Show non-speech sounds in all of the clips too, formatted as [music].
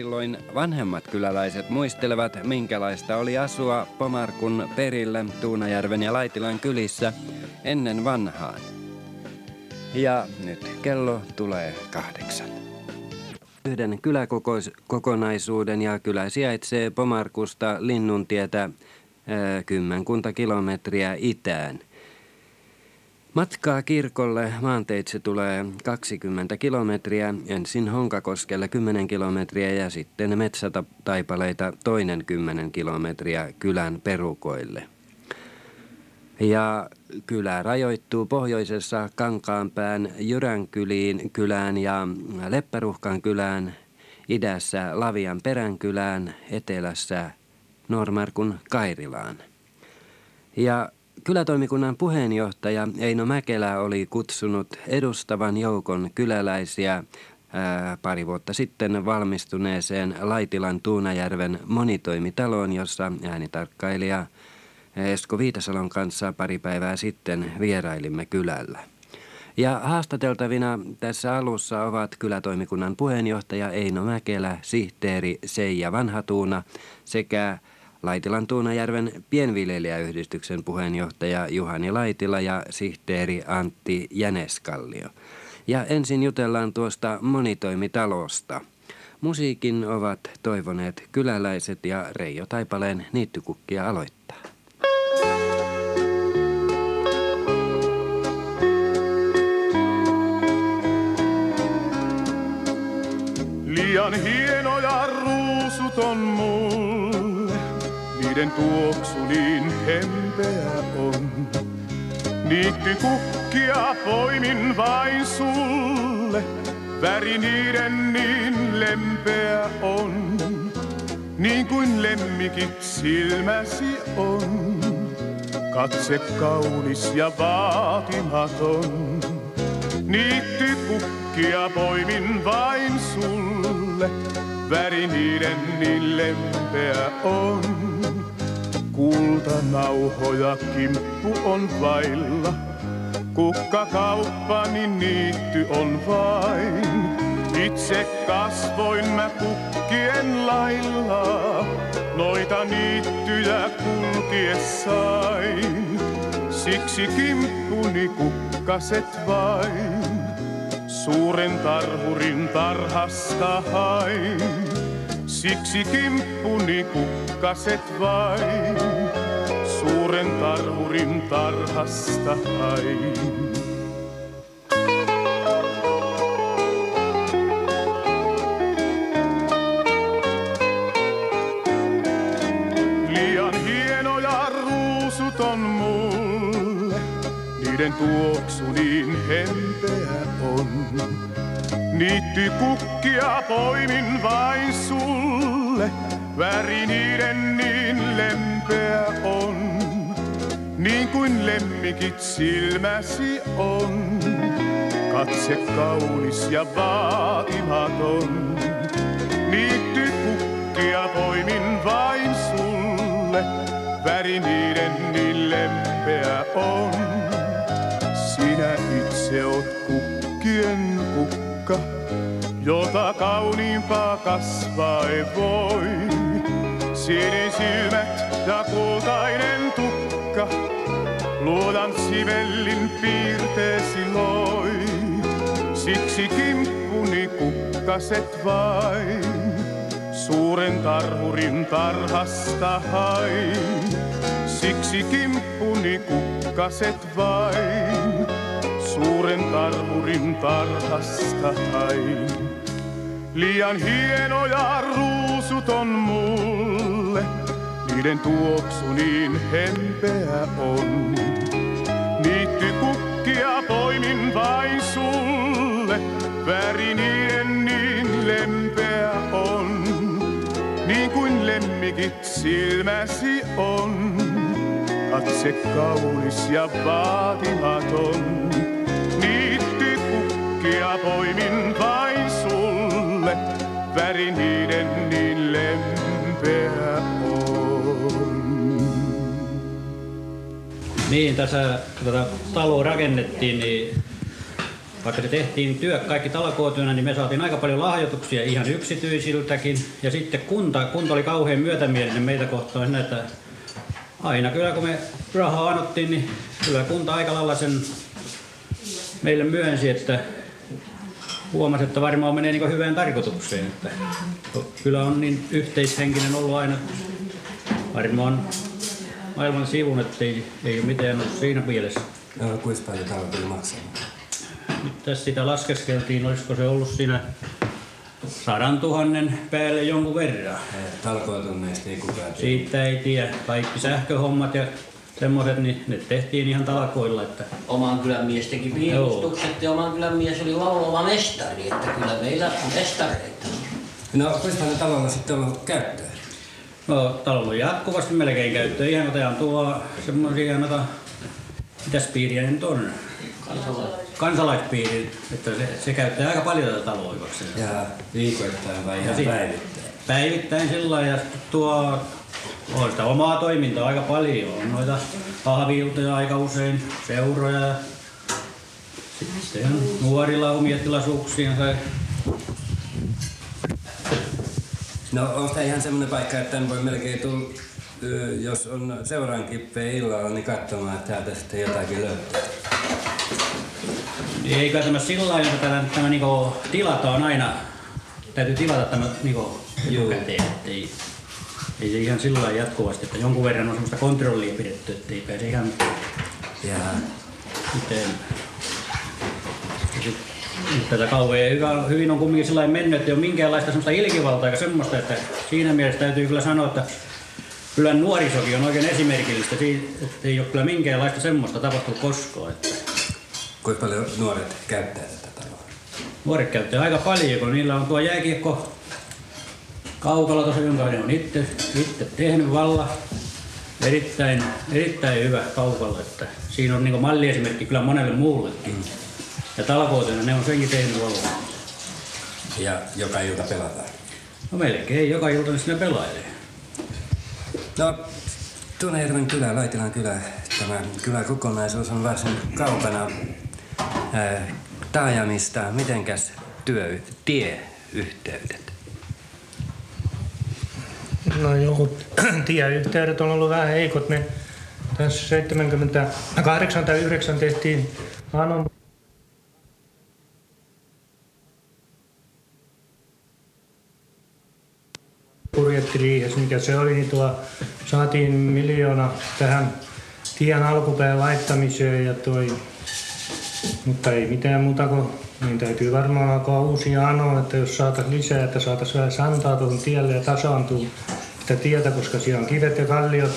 silloin vanhemmat kyläläiset muistelevat, minkälaista oli asua Pomarkun perillä Tuunajärven ja Laitilan kylissä ennen vanhaan. Ja nyt kello tulee kahdeksan. Yhden kyläkokonaisuuden ja kylä sijaitsee Pomarkusta Linnuntietä kymmenkunta kilometriä itään – Matkaa kirkolle maanteitse tulee 20 kilometriä, ensin Honkakoskelle 10 kilometriä ja sitten metsätaipaleita toinen 10 kilometriä kylän perukoille. Ja kylä rajoittuu pohjoisessa Kankaanpään Jyränkyliin kylään ja Leppäruhkan kylään, idässä Lavian peränkylään, etelässä Normarkun Kairilaan. Ja Kylätoimikunnan puheenjohtaja Eino Mäkelä oli kutsunut edustavan joukon kyläläisiä ää, pari vuotta sitten valmistuneeseen Laitilan Tuunajärven monitoimitaloon, jossa äänitarkkailija Esko Viitasalon kanssa pari päivää sitten vierailimme kylällä. Ja haastateltavina tässä alussa ovat kylätoimikunnan puheenjohtaja Eino Mäkelä, sihteeri Seija Vanhatuuna sekä Laitilan Tuunajärven pienviljelijäyhdistyksen puheenjohtaja Juhani Laitila ja sihteeri Antti Jäneskallio. Ja ensin jutellaan tuosta monitoimitalosta. Musiikin ovat toivoneet kyläläiset ja Reijo Taipaleen niittykukkia aloittaa. Liian hienoja ruusut on mulla niiden tuoksu niin hempeä on. Niitty kukkia poimin vain sulle, väri niiden niin lempeä on. Niin kuin lemmikit silmäsi on, katse kaunis ja vaatimaton. Niitty kukkia poimin vain sulle, väri niiden niin lempeä on. Kultanauhoja kimppu on vailla, kukka kauppani niitty on vain. Itse kasvoin mä kukkien lailla, noita niittyjä kulkiessain. Siksi kimppuni kukkaset vain, suuren tarhurin tarhasta hain. Siksi kimppuni kukkaset vain, suuren tarhurin tarhasta hain. Liian hienoja ruusut on mulle, niiden tuoksu niin hempeä on. Niitty kukkia poimin vain sulle, väri niiden niin lempeä on. Niin kuin lemmikit silmäsi on, katse kaunis ja vaatimaton. Niitty kukkia poimin vain sulle, väri niiden niin lempeä on. Sinä itse oot kukkien kukka, jota kauniimpaa kasvaa ei voi. Sinisilmät ja kultainen tukka, luodan sivellin piirteesi loi. Siksi kimppuni kukkaset vain, suuren tarhurin tarhasta hain. Siksi kimppuni kukkaset vain, suuren tarhurin tarhasta hain. Liian hienoja ruusut on mulle, niiden tuoksu niin hempeä on. Niitty kukkia poimin vain sulle, väri niiden niin lempeä on. Niin kuin lemmikit silmäsi on, katse kaunis ja vaatimaton kukkia poimin vain sulle, väri niiden niin lempeä on. Niin, tässä tätä taloa rakennettiin, niin vaikka se tehtiin työ kaikki talkootyönä, niin me saatiin aika paljon lahjoituksia ihan yksityisiltäkin. Ja sitten kunta, kunta oli kauhean myötämielinen meitä kohtaan, että aina kyllä kun me rahaa annottiin, niin kyllä kunta aika lailla sen meille myönsi, että huomasi, että varmaan menee niin hyvään tarkoitukseen. Että kyllä on niin yhteishenkinen ollut aina varmaan maailman sivun, että ei, ei ole mitään ollut siinä mielessä. No, kuinka paljon talo tuli maksamaan? Nyt tässä sitä laskeskeltiin, olisiko se ollut siinä sadan tuhannen päälle jonkun verran. Talkootunneista ei kukaan tiedä. Siitä ei tiedä. Kaikki sähköhommat ja semmoiset, niin ne tehtiin ihan talkoilla. Että Oman kylän mies teki piirustukset ja oman kylän mies oli laulava mestari, että kyllä meillä on mestareita. No, kuinka paljon talolla sitten on ollut käyttöä? no, talo on jatkuvasti melkein käyttö. Ihan otetaan tuo semmoisia noita, mitäs piiriä ne nyt on? Kansalaispiiri, että se, se käyttää aika paljon tätä taloa. Ja viikoittain vai ihan päivittäin? Päivittäin sillä lailla, ja tuo on sitä omaa toimintaa aika paljon. On noita kahviiltoja aika usein, seuroja. ja Sitten on nuorilla omia tilaisuuksia. No, onko tämä ihan semmoinen paikka, että tämän voi melkein tulla, jos on seuraan kippeä illalla, niin katsomaan, että täältä sitten jotakin löytyy. Eikö tämä sillä lailla, että tämä, tämä niinku tilataan aina, täytyy tilata tämä niinku etukäteen, ettei ei se ihan sillä lailla jatkuvasti, että jonkun verran on semmoista kontrollia pidetty, ettei pääse ihan Ja miten. Tätä kauhean hyvä, hyvin on kumminkin sillä mennyt, että ei ole minkäänlaista semmoista ilkivaltaa eikä semmoista, että siinä mielessä täytyy kyllä sanoa, että kyllä nuorisokin on oikein esimerkillistä, si- että ei ole kyllä minkäänlaista semmoista tapahtunut koskaan. Että kuinka paljon nuoret käyttää tätä taloa? nuoret käyttää aika paljon, kun niillä on tuo jääkiekko kaukalla tuossa, jonka ne on itse, itse tehnyt valla. Erittäin, erittäin hyvä kaukalla, että siinä on niin malliesimerkki kyllä monelle muullekin. Ja talkootena ne on senkin tehnyt valla. Ja joka ilta pelataan. No melkein joka ilta ne siinä pelailee. No, Tunajärven kylä, Laitilan kylä, tämä kyläkokonaisuus on varsin kaukana ää, taajamista. Mitenkäs työ, tieyhteydet? No joku [clears throat] tieyhteydet on ollut vähän heikot. Me tässä 78 tai 9 tehtiin Anon budjettiriihessä, mikä se oli, niin tuo, saatiin miljoona tähän tien alkupään laittamiseen ja toi, mutta ei mitään muuta kuin, niin täytyy varmaan alkaa uusia anoa, että jos saataisiin lisää, että saataisiin vähän santaa tuohon tielle ja tasaantuu sitä tietä, koska siellä on kivet ja kalliot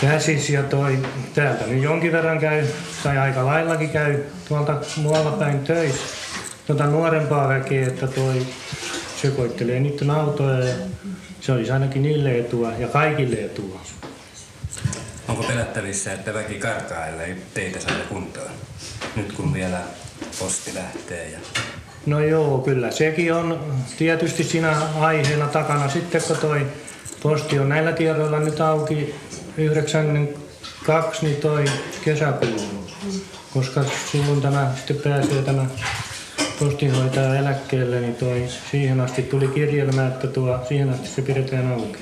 käsis ja toi, täältä nyt jonkin verran käy, tai aika laillakin käy tuolta muualla päin töissä, tuota nuorempaa väkeä, että toi sekoittelee niiden autoja ja se olisi ainakin niille etua ja kaikille etua. Onko pelättävissä, että väki karkaa, ellei teitä saada kuntoon? Nyt kun vielä posti lähtee ja No joo, kyllä sekin on tietysti siinä aiheena takana. Sitten kun toi posti on näillä tiedoilla nyt auki 92, niin toi kesäkuun. Koska tämä sitten pääsee tämä postinhoitaja eläkkeelle, niin toi siihen asti tuli kirjelmä, että tuo, siihen asti se pidetään auki.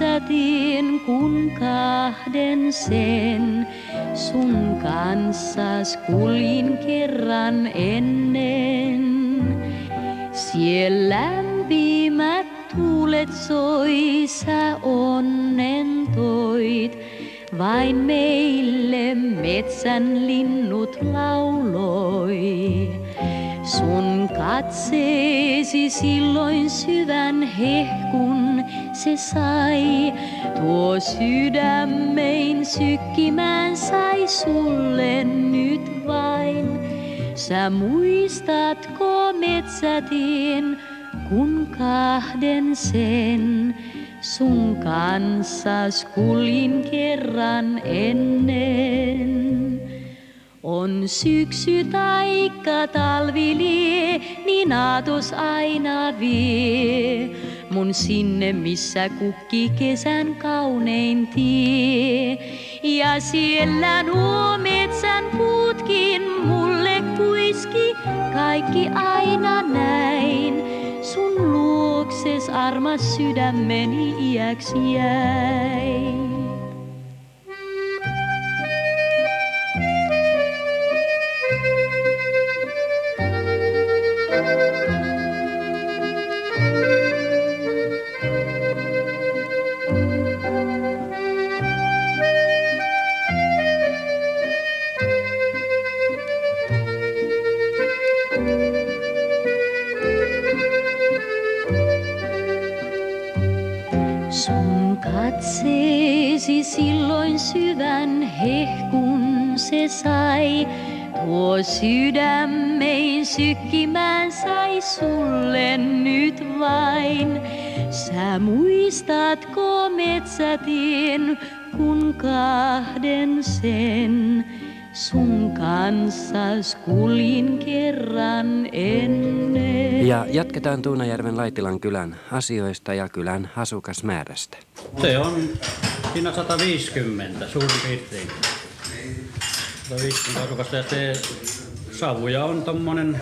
Metsätien, kun kahden sen sun kanssas kuljin kerran ennen? Siellä lämpimät tuulet soi, sä onnen toit, vain meille metsän linnut lauloi. Sun katseesi silloin syvän hehkun se sai, tuo sydämein sykkimään sai sulle nyt vain. Sä muistatko metsätien, kun kahden sen sun kanssas kuljin kerran ennen? On syksy taikka talvi lie, niin aatos aina vie. Mun sinne, missä kukki kesän kaunein tie. Ja siellä nuo metsän puutkin mulle kuiski, kaikki aina näin. Sun luokses armas sydämeni iäksi jäi. Silloin syvän hehkun se sai. Tuo sydämein sykkimään sai sulle nyt vain. Sä muistatko metsätien, kun kahden sen sun kanssa kuljin kerran ennen. Ja jatketaan Tuunajärven Laitilan kylän asioista ja kylän asukasmäärästä. Se on siinä 150 suurin piirtein. 150 asukasta ja se savuja on tommonen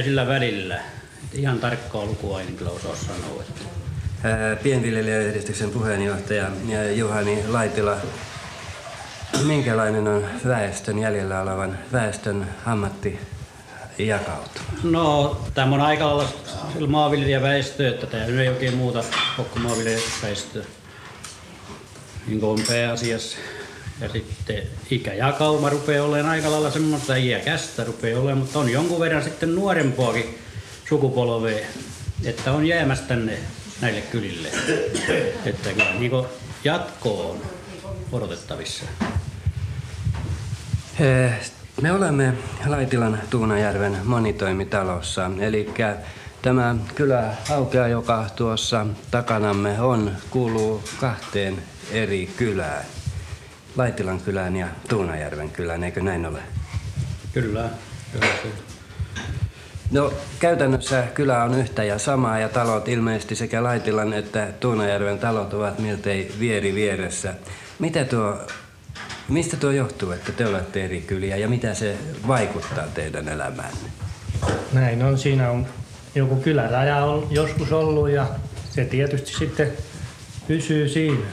50-60 sillä välillä. Et ihan tarkkaa lukua en kyllä osaa sanoa. Pienviljelijäyhdistyksen puheenjohtaja ja Juhani Laitila. Minkälainen on väestön jäljellä olevan väestön ammatti jakautu? No, tämä on aika lailla maanviljelijäväestö, että tämä ei oikein muuta koko maanviljelijäväestöä. Niin kuin on pääasiassa. Ja sitten ikäjakauma rupeaa olemaan aika lailla semmoista iäkästä rupeaa olemaan, mutta on jonkun verran sitten nuorempaakin sukupolvea, että on jäämässä tänne näille kylille. Että kyllä niin jatko on odotettavissa. Eh, Me olemme Laitilan Tuunajärven monitoimitalossa, eli tämä kylä Haukea, joka tuossa takanamme on, kuuluu kahteen eri kylään. Laitilan kylään ja Tuunajärven kylään, eikö näin ole? Kyllä, kyllä. No käytännössä kylä on yhtä ja samaa ja talot ilmeisesti sekä Laitilan että Tuunajärven talot ovat miltei vieri vieressä. Mitä tuo, mistä tuo johtuu, että te olette eri kyliä ja mitä se vaikuttaa teidän elämäänne? Näin on, siinä on joku kyläraja on joskus ollut ja se tietysti sitten pysyy siinä.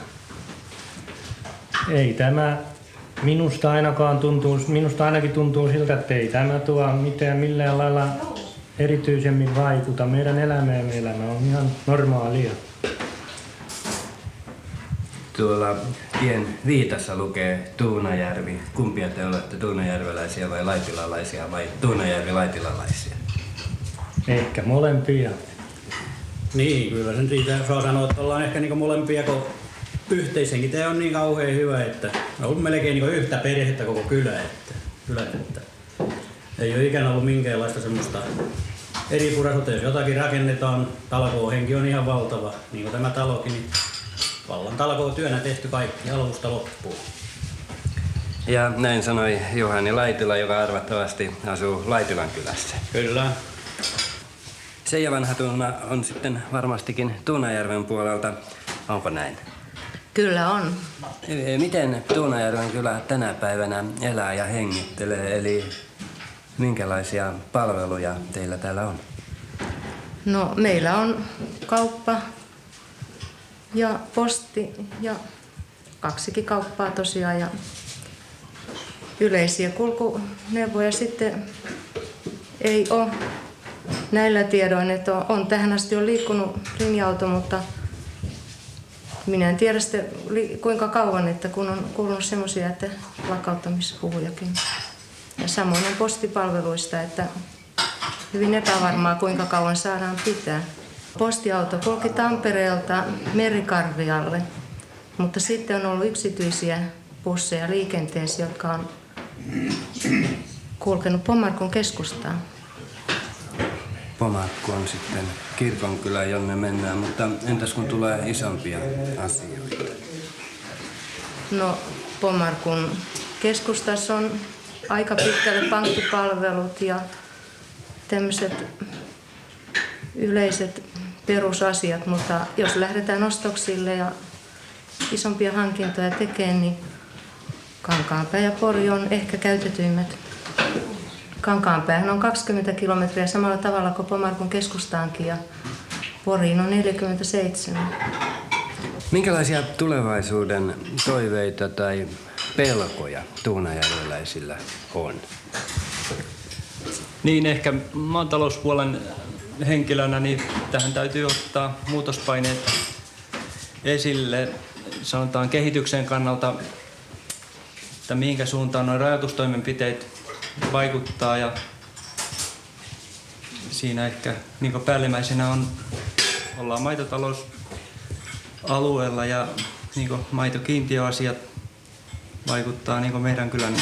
Ei tämä minusta ainakaan tuntuu, minusta ainakin tuntuu siltä, että ei tämä tuo mitään millään lailla erityisemmin vaikuta. Meidän elämäämme elämä on ihan normaalia. Tuolla tien viitassa lukee Tuunajärvi. Kumpia te olette, tuunajärveläisiä vai laitilalaisia vai tuunajärvi-laitilalaisia? Ehkä molempia. Niin, kyllä sen siitä saa sanoa, että ollaan ehkä niinku molempia, kun yhteisenkin tämä on niin kauhean hyvä, että on ollut melkein niinku yhtä perhettä koko kylä, että, kylä, että ei ole ikään ollut minkäänlaista semmoista eri purasuutta, jos jotakin rakennetaan, talkoohenki on ihan valtava, niin kuin tämä talokin, niin vallan talkoo työnä tehty kaikki alusta loppuun. Ja näin sanoi Juhani Laitila, joka arvattavasti asuu Laitilan kylässä. Kyllä, Seija Vanha Tuuna on sitten varmastikin Tuunajärven puolelta. Onko näin? Kyllä on. E, Miten Tuunajärven kylä tänä päivänä elää ja hengittelee, eli minkälaisia palveluja teillä täällä on? No, meillä on kauppa ja posti ja kaksikin kauppaa tosiaan ja yleisiä kulkuneuvoja sitten ei ole näillä tiedoin, että on, tähän asti on liikkunut linja-auto, mutta minä en tiedä sitten kuinka kauan, että kun on kuulunut semmoisia, että lakkauttamishuhujakin. Ja samoin on postipalveluista, että hyvin epävarmaa kuinka kauan saadaan pitää. Postiauto kulki Tampereelta Merikarvialle, mutta sitten on ollut yksityisiä busseja liikenteessä, jotka on kulkenut Pomarkun keskustaan. Pomakku on sitten kirkonkylä, jonne mennään, mutta entäs kun tulee isompia asioita? No, Pomarkun keskustassa on aika pitkälle pankkipalvelut ja tämmöiset yleiset perusasiat, mutta jos lähdetään ostoksille ja isompia hankintoja tekemään, niin Kankaanpää ja Pori on ehkä käytetyimmät. Kankaanpäähän on 20 kilometriä samalla tavalla kuin Pomarkun keskustaankin ja Poriin on 47. Minkälaisia tulevaisuuden toiveita tai pelkoja tuunajärveläisillä on? Niin ehkä maatalouspuolen henkilönä niin tähän täytyy ottaa muutospaineet esille, sanotaan kehityksen kannalta, että mihinkä suuntaan nuo rajoitustoimenpiteet vaikuttaa ja siinä ehkä niin päällimmäisenä on, ollaan maitotalousalueella ja niin maitokiintiöasiat vaikuttaa niin meidän kylän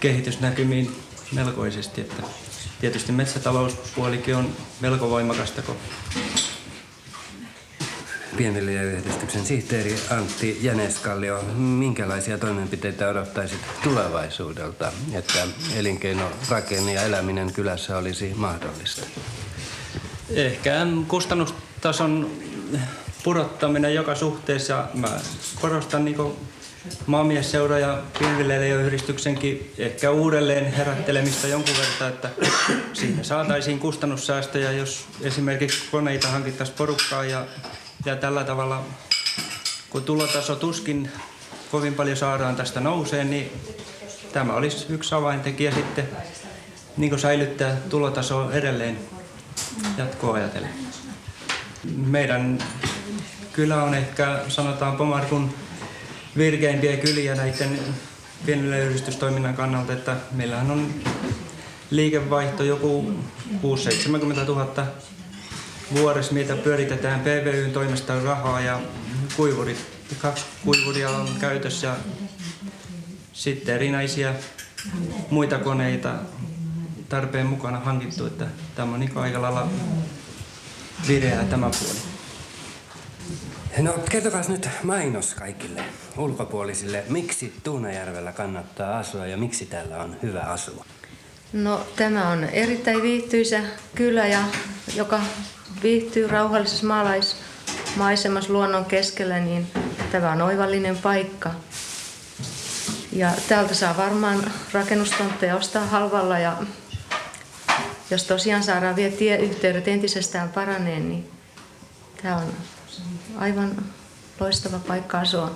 kehitysnäkymiin melkoisesti. Että tietysti metsätalouspuolikin on melko voimakasta, kun Pienviljelijäyhdistyksen sihteeri Antti Jäneskallio, minkälaisia toimenpiteitä odottaisit tulevaisuudelta, että elinkeino, rakenne ja eläminen kylässä olisi mahdollista? Ehkä kustannustason pudottaminen joka suhteessa. Mä korostan niin maamiesseura ja pienviljelijäyhdistyksenkin ehkä uudelleen herättelemistä jonkun verran, että siinä saataisiin kustannussäästöjä, jos esimerkiksi koneita hankittaisiin porukkaa ja, ja tällä tavalla, kun tulotaso tuskin kovin paljon saadaan tästä nousee, niin tämä olisi yksi avaintekijä sitten niin säilyttää tulotaso edelleen jatkoa ajatellen. Meidän kylä on ehkä, sanotaan Pomarkun virkeimpiä kyliä näiden pienille kannalta, että meillähän on liikevaihto joku 6-70 000 vuodessa, mitä pyöritetään PVYn toimesta rahaa ja kuivurit. Kaksi kuivuria on käytössä ja sitten erinäisiä muita koneita tarpeen mukana hankittu, että tämä on niin aika lailla vireä tämä puoli. No kertokaa nyt mainos kaikille ulkopuolisille, miksi Tuunajärvellä kannattaa asua ja miksi täällä on hyvä asua? No tämä on erittäin viihtyisä kylä, ja, joka viihtyy rauhallisessa maalaismaisemassa luonnon keskellä, niin tämä on oivallinen paikka. Ja täältä saa varmaan rakennustontteja ostaa halvalla ja jos tosiaan saadaan vielä tieyhteydet entisestään paraneen, niin tämä on aivan loistava paikka asua.